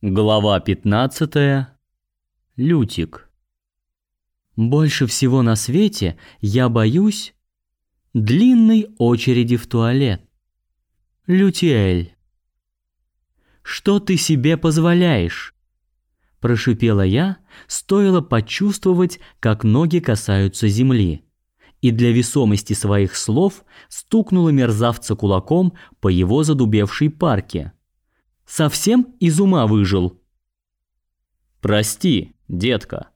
Глава 15. Лютик. Больше всего на свете я боюсь длинной очереди в туалет. Лютиэль. Что ты себе позволяешь? прошипела я, стоило почувствовать, как ноги касаются земли. И для весомости своих слов стукнула мерзавца кулаком по его задубевшей парке. Совсем из ума выжил. Прости, детка,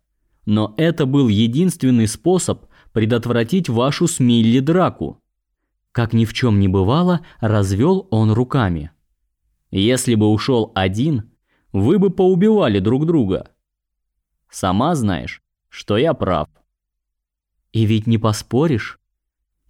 но это был единственный способ предотвратить вашу с Милли драку. Как ни в чем не бывало, развел он руками. Если бы ушел один, вы бы поубивали друг друга. Сама знаешь, что я прав. И ведь не поспоришь.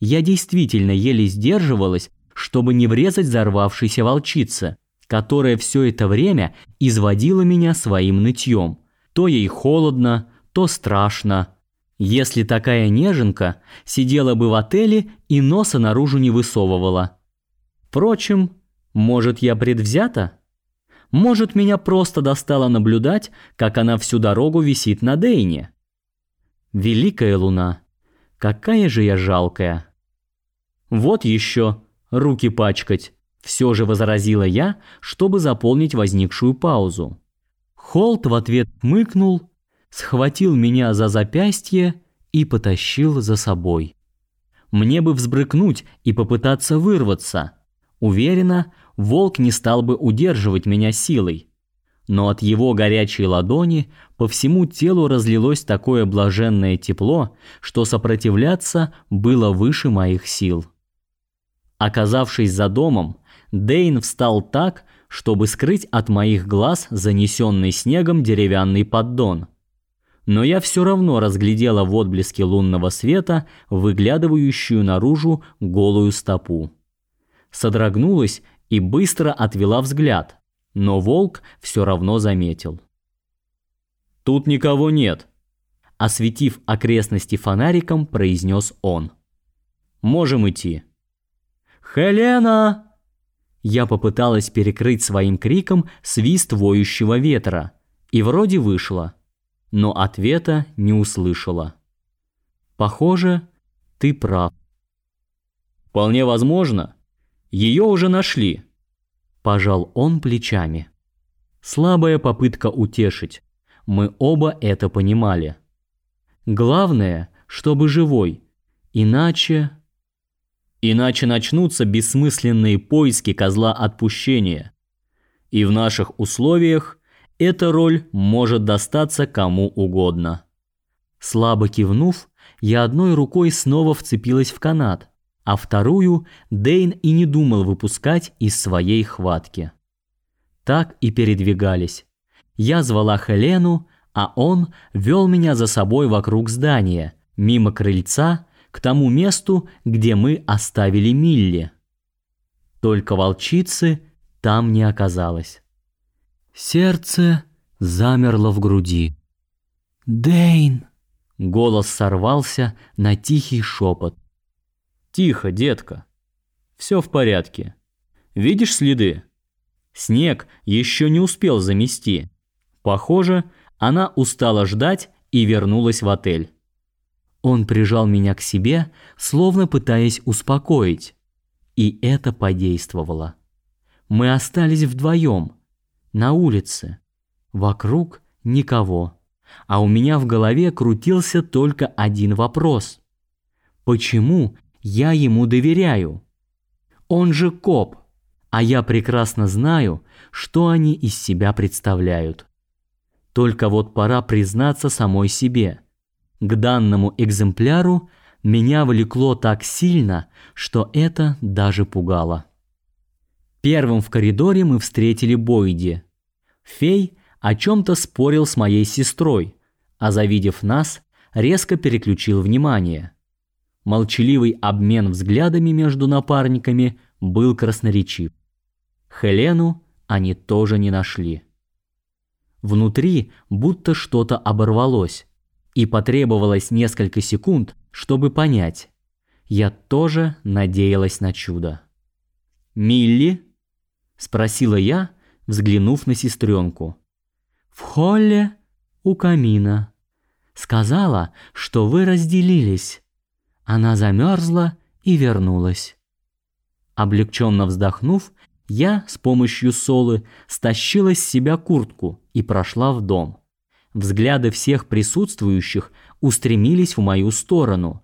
Я действительно еле сдерживалась, чтобы не врезать взорвавшейся волчице которая все это время изводила меня своим нытьем. То ей холодно, то страшно. Если такая неженка сидела бы в отеле и носа наружу не высовывала. Впрочем, может я предвзята? Может меня просто достало наблюдать, как она всю дорогу висит на Дейне? Великая луна, какая же я жалкая. Вот еще руки пачкать. Все же возразила я, чтобы заполнить возникшую паузу. Холт в ответ мыкнул, схватил меня за запястье и потащил за собой. Мне бы взбрыкнуть и попытаться вырваться. Уверена, волк не стал бы удерживать меня силой. Но от его горячей ладони по всему телу разлилось такое блаженное тепло, что сопротивляться было выше моих сил. Оказавшись за домом, Дейн встал так, чтобы скрыть от моих глаз занесенный снегом деревянный поддон. Но я все равно разглядела в отблеске лунного света выглядывающую наружу голую стопу. Содрогнулась и быстро отвела взгляд, но волк все равно заметил. «Тут никого нет», – осветив окрестности фонариком, произнес он. «Можем идти». «Хелена!» Я попыталась перекрыть своим криком свист воющего ветра, и вроде вышло, но ответа не услышала. Похоже, ты прав. Вполне возможно, ее уже нашли. Пожал он плечами. Слабая попытка утешить. Мы оба это понимали. Главное, чтобы живой, иначе... Иначе начнутся бессмысленные поиски козла отпущения. И в наших условиях эта роль может достаться кому угодно. Слабо кивнув, я одной рукой снова вцепилась в канат, а вторую Дейн и не думал выпускать из своей хватки. Так и передвигались. Я звала Хелену, а он вел меня за собой вокруг здания, мимо крыльца к тому месту, где мы оставили Милли. Только волчицы там не оказалось. Сердце замерло в груди. «Дэйн!» Голос сорвался на тихий шепот. «Тихо, детка. Все в порядке. Видишь следы? Снег еще не успел замести. Похоже, она устала ждать и вернулась в отель. Он прижал меня к себе, словно пытаясь успокоить. И это подействовало. Мы остались вдвоем, на улице. Вокруг никого. А у меня в голове крутился только один вопрос. Почему я ему доверяю? Он же коп, а я прекрасно знаю, что они из себя представляют. Только вот пора признаться самой себе – к данному экземпляру меня влекло так сильно, что это даже пугало. Первым в коридоре мы встретили Бойди. Фей о чем-то спорил с моей сестрой, а завидев нас, резко переключил внимание. Молчаливый обмен взглядами между напарниками был красноречив. Хелену они тоже не нашли. Внутри будто что-то оборвалось, и потребовалось несколько секунд, чтобы понять. Я тоже надеялась на чудо. «Милли?» – спросила я, взглянув на сестренку. В холле у камина. Сказала, что вы разделились. Она замерзла и вернулась. Облегченно вздохнув, я с помощью Солы стащила с себя куртку и прошла в дом. Взгляды всех присутствующих устремились в мою сторону,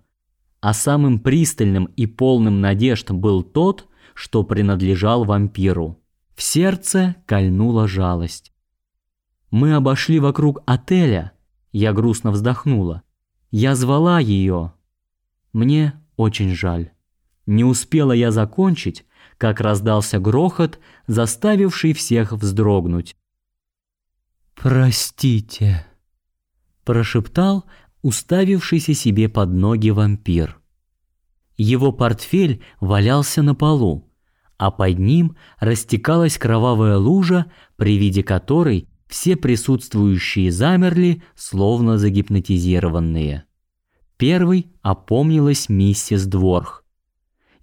а самым пристальным и полным надежд был тот, что принадлежал вампиру. В сердце кольнула жалость. Мы обошли вокруг отеля. Я грустно вздохнула. Я звала ее. Мне очень жаль. Не успела я закончить, как раздался грохот, заставивший всех вздрогнуть. «Простите», – прошептал уставившийся себе под ноги вампир. Его портфель валялся на полу, а под ним растекалась кровавая лужа, при виде которой все присутствующие замерли, словно загипнотизированные. Первой опомнилась миссис Дворх.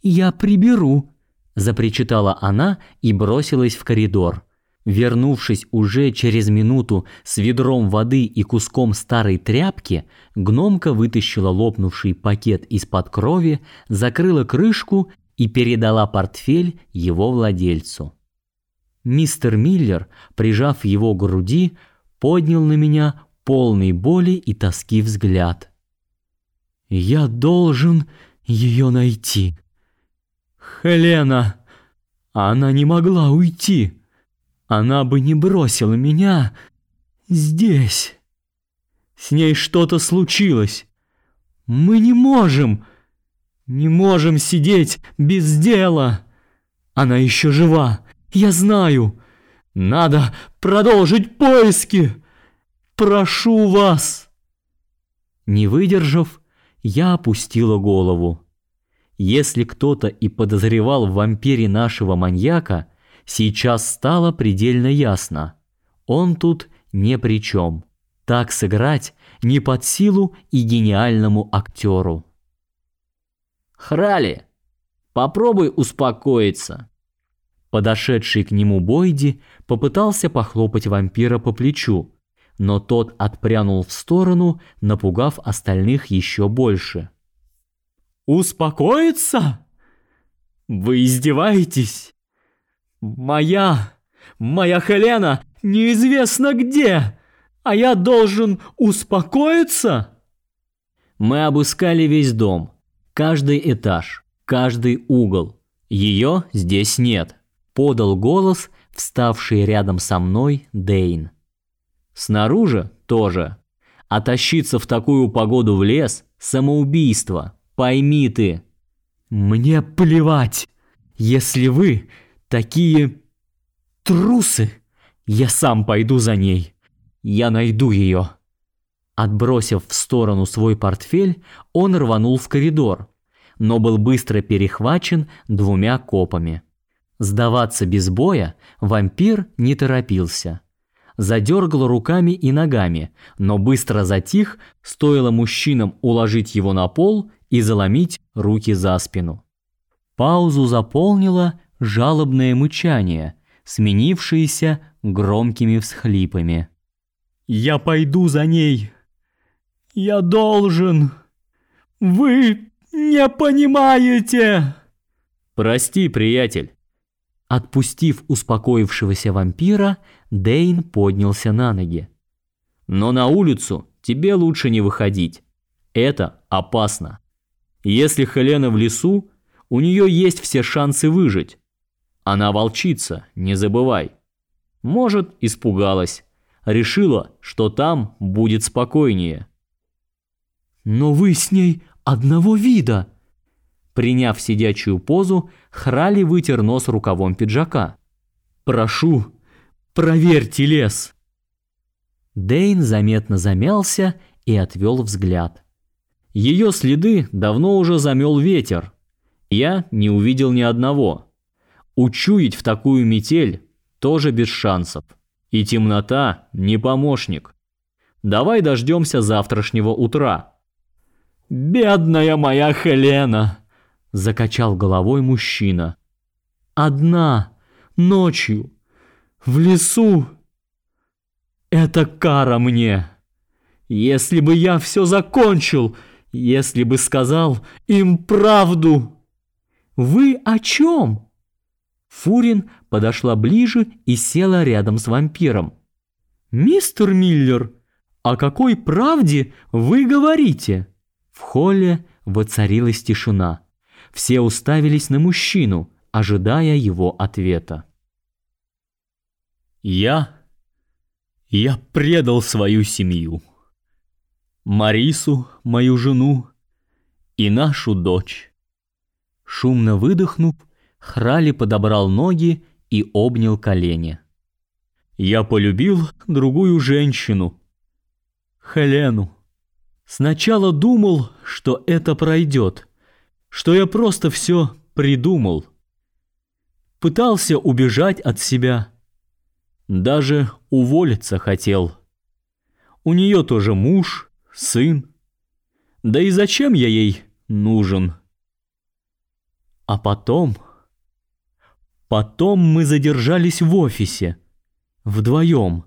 «Я приберу», – запричитала она и бросилась в коридор. Вернувшись уже через минуту с ведром воды и куском старой тряпки, гномка вытащила лопнувший пакет из-под крови, закрыла крышку и передала портфель его владельцу. Мистер Миллер, прижав его к груди, поднял на меня полный боли и тоски взгляд. «Я должен ее найти. Хелена! Она не могла уйти. Она бы не бросила меня здесь. С ней что-то случилось. Мы не можем, не можем сидеть без дела. Она еще жива». Я знаю. Надо продолжить поиски. Прошу вас. Не выдержав, я опустила голову. Если кто-то и подозревал в вампире нашего маньяка, сейчас стало предельно ясно. Он тут ни при чем. Так сыграть не под силу и гениальному актеру. Храли, попробуй успокоиться. Подошедший к нему Бойди попытался похлопать вампира по плечу, но тот отпрянул в сторону, напугав остальных еще больше. «Успокоиться? Вы издеваетесь? Моя, моя Хелена неизвестно где, а я должен успокоиться?» Мы обыскали весь дом, каждый этаж, каждый угол. Ее здесь нет подал голос вставший рядом со мной Дейн. Снаружи тоже. А тащиться в такую погоду в лес – самоубийство, пойми ты. Мне плевать, если вы такие трусы. Я сам пойду за ней. Я найду ее. Отбросив в сторону свой портфель, он рванул в коридор, но был быстро перехвачен двумя копами. Сдаваться без боя вампир не торопился. Задергал руками и ногами, но быстро затих, стоило мужчинам уложить его на пол и заломить руки за спину. Паузу заполнило жалобное мычание, сменившееся громкими всхлипами. «Я пойду за ней! Я должен! Вы не понимаете!» «Прости, приятель!» Отпустив успокоившегося вампира, Дейн поднялся на ноги. «Но на улицу тебе лучше не выходить. Это опасно. Если Хелена в лесу, у нее есть все шансы выжить. Она волчица, не забывай. Может, испугалась. Решила, что там будет спокойнее». «Но вы с ней одного вида!» Приняв сидячую позу, Храли вытер нос рукавом пиджака. «Прошу, проверьте лес!» Дейн заметно замялся и отвел взгляд. Ее следы давно уже замел ветер. Я не увидел ни одного. Учуять в такую метель тоже без шансов. И темнота не помощник. Давай дождемся завтрашнего утра. «Бедная моя Хелена!» Закачал головой мужчина. Одна, ночью, в лесу. Это кара мне. Если бы я все закончил, если бы сказал им правду. Вы о чем? Фурин подошла ближе и села рядом с вампиром. Мистер Миллер, о какой правде вы говорите? В холле воцарилась тишина. Все уставились на мужчину, ожидая его ответа. Я я предал свою семью. Марису, мою жену, и нашу дочь. Шумно выдохнув, Храли подобрал ноги и обнял колени. Я полюбил другую женщину, Хелену. Сначала думал, что это пройдет, что я просто все придумал. Пытался убежать от себя, даже уволиться хотел. У нее тоже муж, сын. Да и зачем я ей нужен? А потом... Потом мы задержались в офисе. Вдвоем.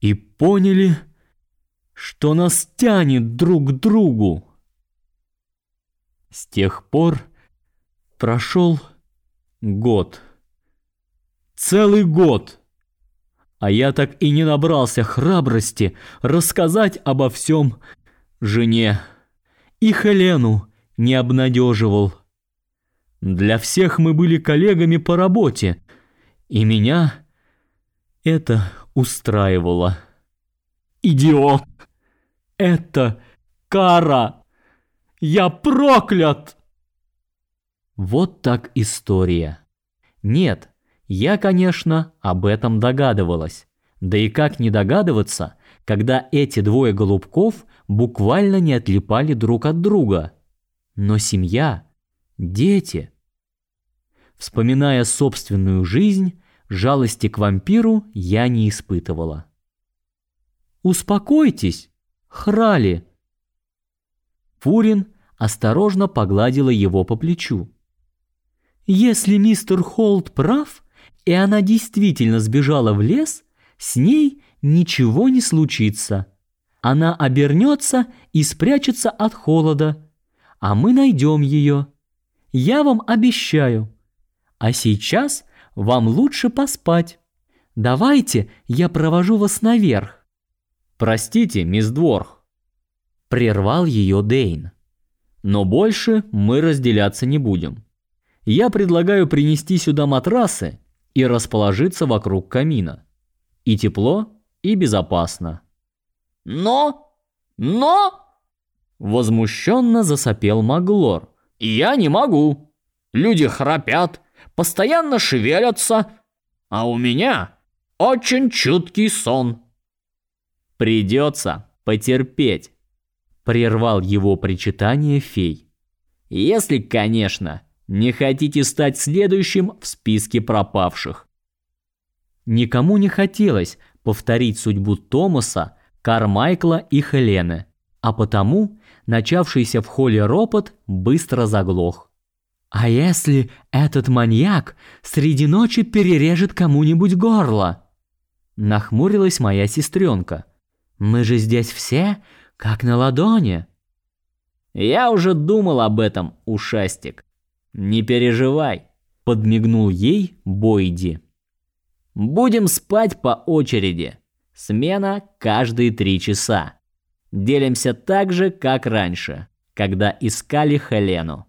И поняли, что нас тянет друг к другу. С тех пор прошел год. Целый год. А я так и не набрался храбрости рассказать обо всем жене. И Хелену не обнадеживал. Для всех мы были коллегами по работе, и меня это устраивало. Идиот! Это кара! Я проклят! Вот так история. Нет, я, конечно, об этом догадывалась. Да и как не догадываться, когда эти двое голубков буквально не отлипали друг от друга. Но семья, дети. Вспоминая собственную жизнь, жалости к вампиру я не испытывала. «Успокойтесь, Храли!» Фурин осторожно погладила его по плечу. «Если мистер Холт прав, и она действительно сбежала в лес, с ней ничего не случится. Она обернется и спрячется от холода, а мы найдем ее. Я вам обещаю. А сейчас вам лучше поспать. Давайте я провожу вас наверх. Простите, мисс Дворх. Прервал ее Дейн. Но больше мы разделяться не будем. Я предлагаю принести сюда матрасы и расположиться вокруг камина. И тепло, и безопасно. Но, но, возмущенно засопел Маглор. Я не могу. Люди храпят, постоянно шевелятся, а у меня очень чуткий сон. Придется потерпеть, прервал его причитание фей. Если, конечно, не хотите стать следующим в списке пропавших. Никому не хотелось повторить судьбу Томаса, Кармайкла и Хелены, а потому начавшийся в холле ропот быстро заглох. А если этот маньяк среди ночи перережет кому-нибудь горло? Нахмурилась моя сестренка. Мы же здесь все как на ладони. Я уже думал об этом, ушастик. «Не переживай», — подмигнул ей Бойди. «Будем спать по очереди. Смена каждые три часа. Делимся так же, как раньше, когда искали Хелену».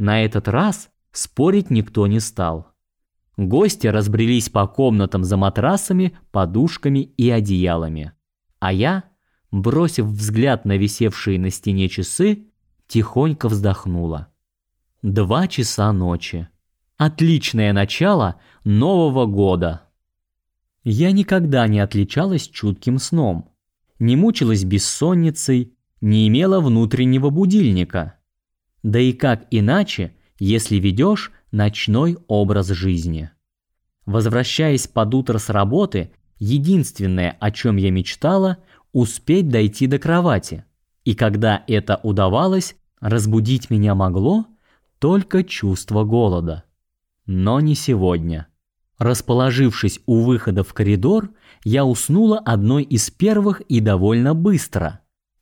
На этот раз спорить никто не стал. Гости разбрелись по комнатам за матрасами, подушками и одеялами. А я, бросив взгляд на висевшие на стене часы, тихонько вздохнула. Два часа ночи. Отличное начало Нового года. Я никогда не отличалась чутким сном, не мучилась бессонницей, не имела внутреннего будильника. Да и как иначе, если ведешь ночной образ жизни? Возвращаясь под утро с работы, единственное, о чем я мечтала, успеть дойти до кровати. И когда это удавалось, разбудить меня могло только чувство голода. Но не сегодня. Расположившись у выхода в коридор, я уснула одной из первых и довольно быстро.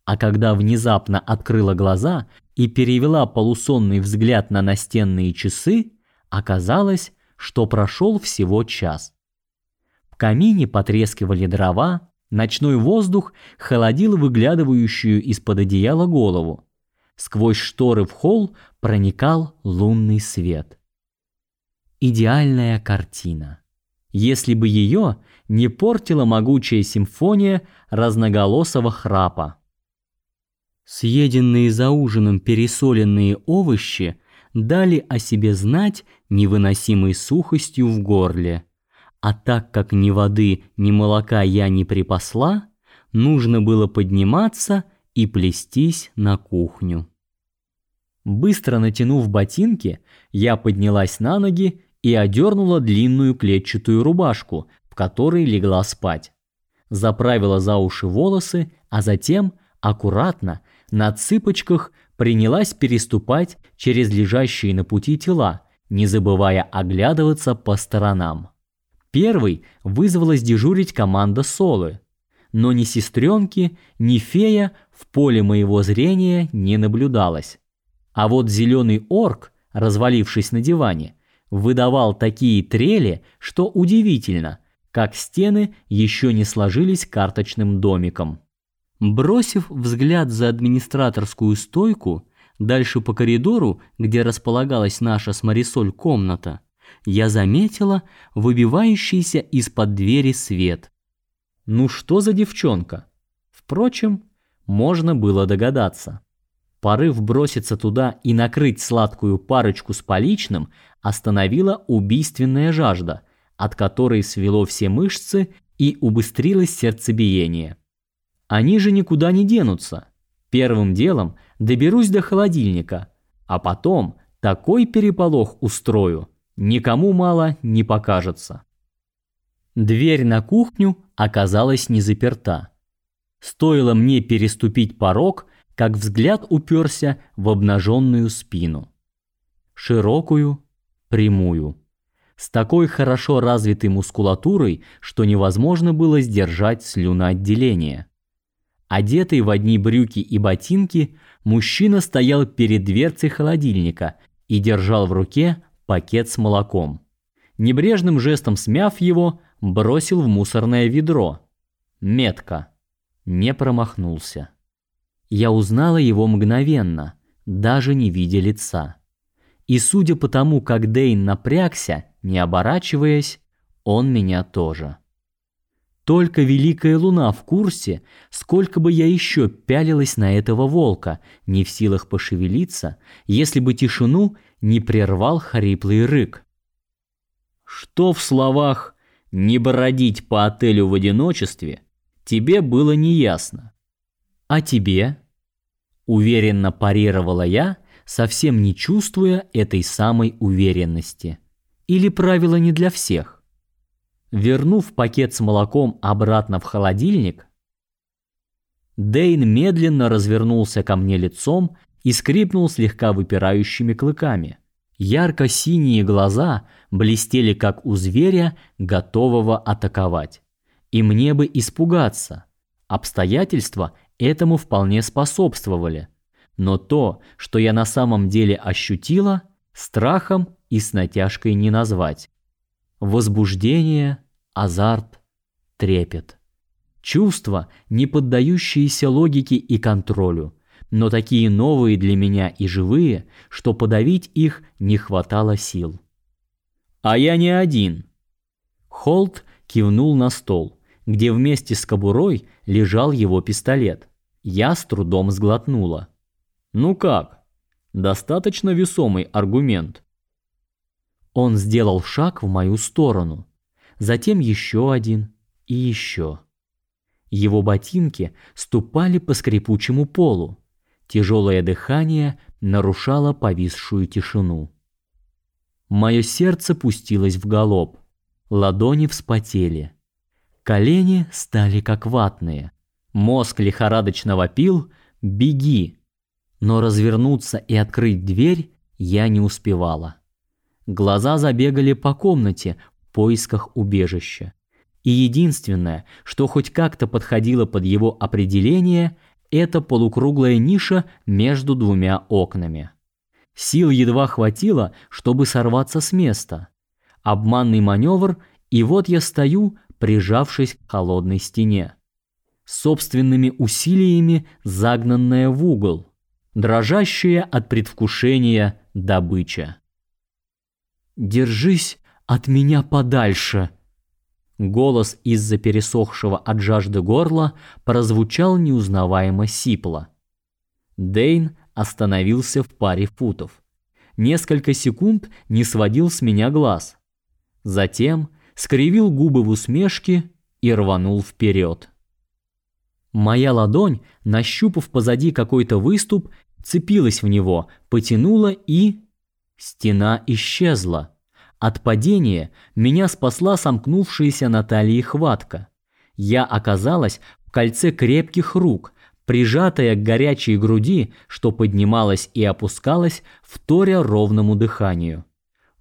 А когда внезапно открыла глаза и перевела полусонный взгляд на настенные часы, оказалось, что прошел всего час. В камине потрескивали дрова, ночной воздух холодил выглядывающую из-под одеяла голову. Сквозь шторы в холл проникал лунный свет идеальная картина. Если бы ее не портила могучая симфония разноголосого храпа. Съеденные за ужином пересоленные овощи дали о себе знать невыносимой сухостью в горле. А так как ни воды, ни молока я не припасла, нужно было подниматься и плестись на кухню. Быстро натянув ботинки, я поднялась на ноги и одернула длинную клетчатую рубашку, в которой легла спать. Заправила за уши волосы, а затем аккуратно на цыпочках принялась переступать через лежащие на пути тела, не забывая оглядываться по сторонам. Первый вызвалась дежурить команда Солы, но ни сестренки, ни фея в поле моего зрения не наблюдалось. А вот зеленый орк, развалившись на диване, выдавал такие трели, что удивительно, как стены еще не сложились карточным домиком. Бросив взгляд за администраторскую стойку, дальше по коридору, где располагалась наша с Марисоль комната, я заметила выбивающийся из-под двери свет. Ну что за девчонка? Впрочем, можно было догадаться. Порыв броситься туда и накрыть сладкую парочку с поличным остановила убийственная жажда, от которой свело все мышцы и убыстрилось сердцебиение. Они же никуда не денутся. Первым делом доберусь до холодильника, а потом такой переполох устрою, никому мало не покажется. Дверь на кухню оказалась не заперта. Стоило мне переступить порог, как взгляд уперся в обнаженную спину. Широкую, прямую. С такой хорошо развитой мускулатурой, что невозможно было сдержать слюноотделение. Одетый в одни брюки и ботинки, мужчина стоял перед дверцей холодильника и держал в руке пакет с молоком. Небрежным жестом смяв его, бросил в мусорное ведро. Метко. Не промахнулся. Я узнала его мгновенно, даже не видя лица. И судя по тому, как Дейн напрягся, не оборачиваясь, он меня тоже. Только великая луна в курсе, сколько бы я еще пялилась на этого волка, не в силах пошевелиться, если бы тишину не прервал хриплый рык. Что в словах «не бродить по отелю в одиночестве» тебе было неясно. А тебе? Уверенно парировала я, совсем не чувствуя этой самой уверенности. Или правило не для всех. Вернув пакет с молоком обратно в холодильник, Дейн медленно развернулся ко мне лицом и скрипнул слегка выпирающими клыками. Ярко-синие глаза блестели, как у зверя, готового атаковать. И мне бы испугаться. Обстоятельства этому вполне способствовали. Но то, что я на самом деле ощутила, страхом и с натяжкой не назвать. Возбуждение, азарт, трепет. Чувства, не поддающиеся логике и контролю, но такие новые для меня и живые, что подавить их не хватало сил. А я не один. Холт кивнул на стол где вместе с кобурой лежал его пистолет. Я с трудом сглотнула. Ну как? Достаточно весомый аргумент. Он сделал шаг в мою сторону, затем еще один и еще. Его ботинки ступали по скрипучему полу. Тяжелое дыхание нарушало повисшую тишину. Мое сердце пустилось в галоп. Ладони вспотели. Колени стали как ватные. Мозг лихорадочно вопил «Беги!». Но развернуться и открыть дверь я не успевала. Глаза забегали по комнате в поисках убежища. И единственное, что хоть как-то подходило под его определение, это полукруглая ниша между двумя окнами. Сил едва хватило, чтобы сорваться с места. Обманный маневр, и вот я стою, прижавшись к холодной стене. Собственными усилиями загнанная в угол, дрожащая от предвкушения добыча. «Держись от меня подальше!» Голос из-за пересохшего от жажды горла прозвучал неузнаваемо сипло. Дейн остановился в паре футов. Несколько секунд не сводил с меня глаз. Затем скривил губы в усмешке и рванул вперед. Моя ладонь, нащупав позади какой-то выступ, цепилась в него, потянула и... Стена исчезла. От падения меня спасла сомкнувшаяся на талии хватка. Я оказалась в кольце крепких рук, прижатая к горячей груди, что поднималась и опускалась, вторя ровному дыханию.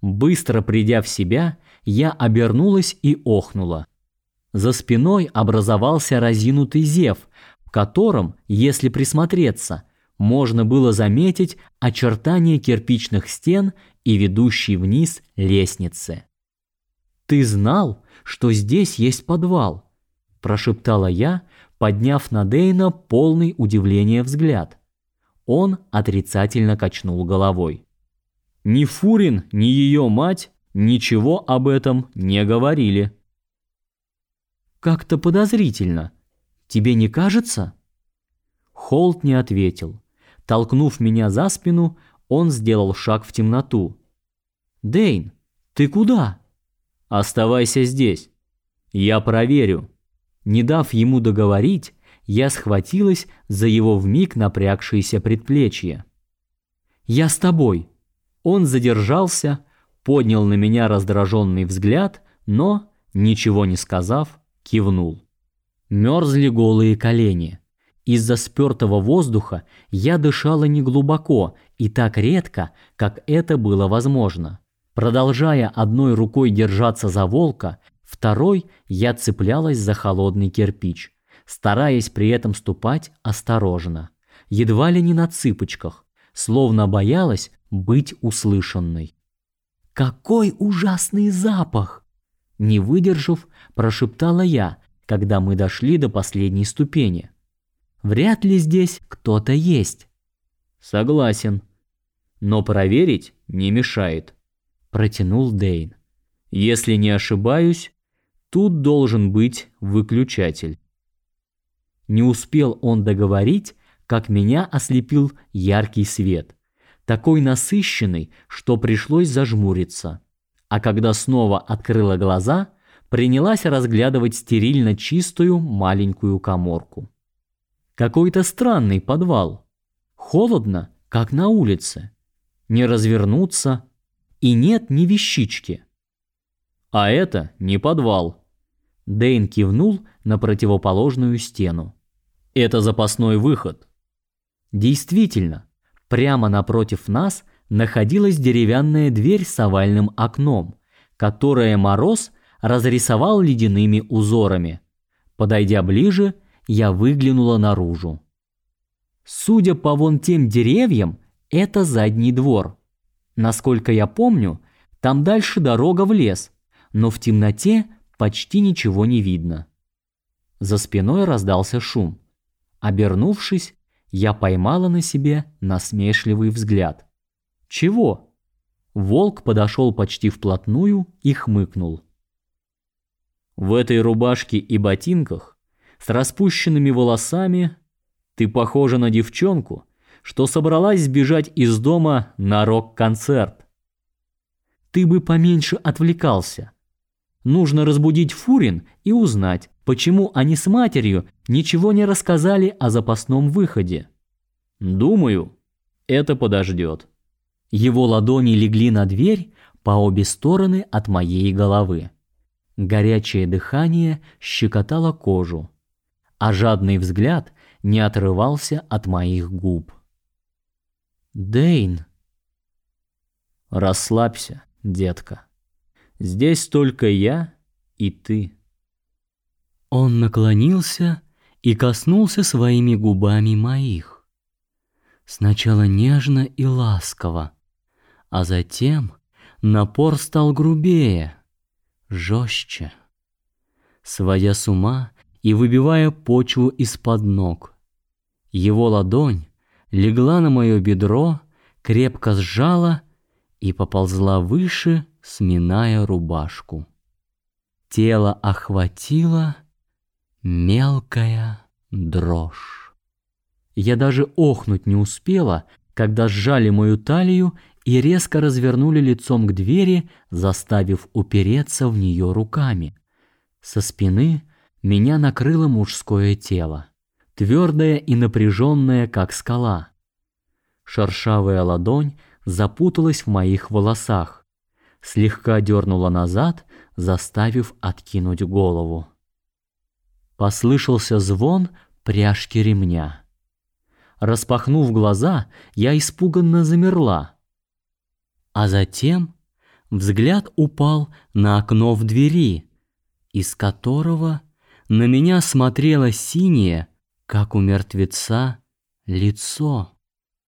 Быстро придя в себя, я обернулась и охнула. За спиной образовался разинутый зев, в котором, если присмотреться, можно было заметить очертания кирпичных стен и ведущей вниз лестницы. «Ты знал, что здесь есть подвал?» – прошептала я, подняв на Дейна полный удивления взгляд. Он отрицательно качнул головой. Ни Фурин, ни ее мать ничего об этом не говорили. «Как-то подозрительно. Тебе не кажется?» Холт не ответил. Толкнув меня за спину, он сделал шаг в темноту. «Дейн, ты куда?» «Оставайся здесь. Я проверю». Не дав ему договорить, я схватилась за его вмиг напрягшееся предплечье. «Я с тобой». Он задержался, поднял на меня раздраженный взгляд, но, ничего не сказав, кивнул. Мерзли голые колени. Из-за спёртого воздуха я дышала неглубоко и так редко, как это было возможно. Продолжая одной рукой держаться за волка, второй я цеплялась за холодный кирпич, стараясь при этом ступать осторожно, едва ли не на цыпочках, словно боялась быть услышанной. «Какой ужасный запах!» Не выдержав, прошептала я, когда мы дошли до последней ступени – Вряд ли здесь кто-то есть. Согласен. Но проверить не мешает. Протянул Дейн. Если не ошибаюсь, тут должен быть выключатель. Не успел он договорить, как меня ослепил яркий свет. Такой насыщенный, что пришлось зажмуриться. А когда снова открыла глаза, принялась разглядывать стерильно чистую маленькую каморку. Какой-то странный подвал. Холодно, как на улице. Не развернуться. И нет ни вещички. А это не подвал. Дэйн кивнул на противоположную стену. Это запасной выход. Действительно, прямо напротив нас находилась деревянная дверь с овальным окном, которое Мороз разрисовал ледяными узорами. Подойдя ближе, я выглянула наружу. Судя по вон тем деревьям, это задний двор. Насколько я помню, там дальше дорога в лес, но в темноте почти ничего не видно. За спиной раздался шум. Обернувшись, я поймала на себе насмешливый взгляд. Чего? Волк подошел почти вплотную и хмыкнул. В этой рубашке и ботинках с распущенными волосами. Ты похожа на девчонку, что собралась сбежать из дома на рок-концерт. Ты бы поменьше отвлекался. Нужно разбудить Фурин и узнать, почему они с матерью ничего не рассказали о запасном выходе. Думаю, это подождет. Его ладони легли на дверь по обе стороны от моей головы. Горячее дыхание щекотало кожу а жадный взгляд не отрывался от моих губ. Дейн. Расслабься, детка. Здесь только я и ты. Он наклонился и коснулся своими губами моих. Сначала нежно и ласково, а затем напор стал грубее, жестче. Сводя с ума и выбивая почву из-под ног. Его ладонь легла на мое бедро, крепко сжала и поползла выше, сминая рубашку. Тело охватило мелкая дрожь. Я даже охнуть не успела, когда сжали мою талию и резко развернули лицом к двери, заставив упереться в нее руками. Со спины меня накрыло мужское тело, твердое и напряженное, как скала. Шершавая ладонь запуталась в моих волосах, слегка дернула назад, заставив откинуть голову. Послышался звон пряжки ремня. Распахнув глаза, я испуганно замерла. А затем взгляд упал на окно в двери, из которого на меня смотрело синее, как у мертвеца, лицо.